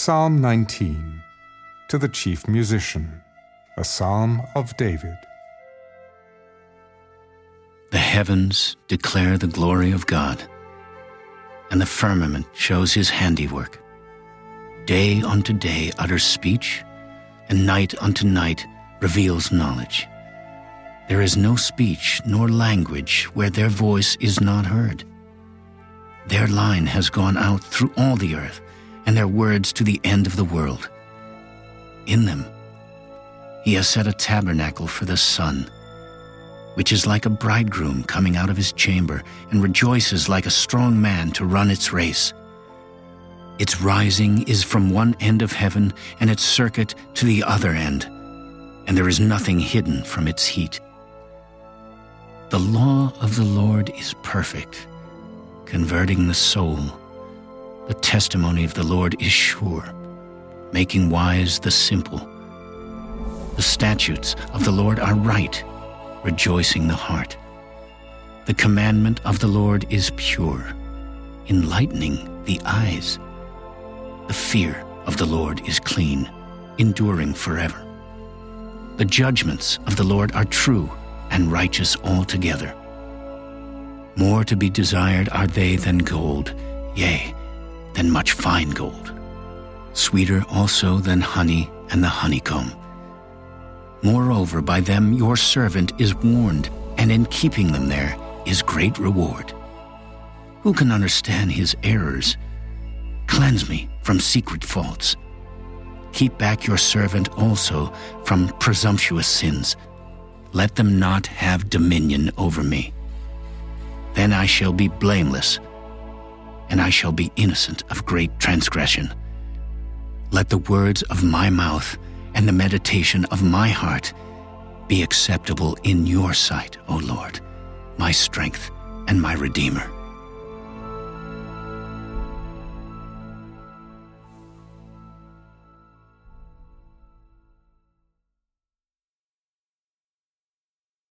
Psalm 19 To the Chief Musician, a Psalm of David. The heavens declare the glory of God, and the firmament shows his handiwork. Day unto day utters speech, and night unto night reveals knowledge. There is no speech nor language where their voice is not heard. Their line has gone out through all the earth, and their words to the end of the world. In them, he has set a tabernacle for the sun, which is like a bridegroom coming out of his chamber and rejoices like a strong man to run its race. Its rising is from one end of heaven and its circuit to the other end, and there is nothing hidden from its heat. The law of the Lord is perfect, converting the soul. The testimony of the Lord is sure, making wise the simple. The statutes of the Lord are right, rejoicing the heart. The commandment of the Lord is pure, enlightening the eyes. The fear of the Lord is clean, enduring forever. The judgments of the Lord are true and righteous altogether. More to be desired are they than gold, yea, than much fine gold. Sweeter also than honey and the honeycomb. Moreover, by them your servant is warned, and in keeping them there is great reward. Who can understand his errors? Cleanse me from secret faults. Keep back your servant also from presumptuous sins. Let them not have dominion over me. Then I shall be blameless, and I shall be innocent of great transgression. Let the words of my mouth and the meditation of my heart be acceptable in your sight, O Lord, my strength and my Redeemer.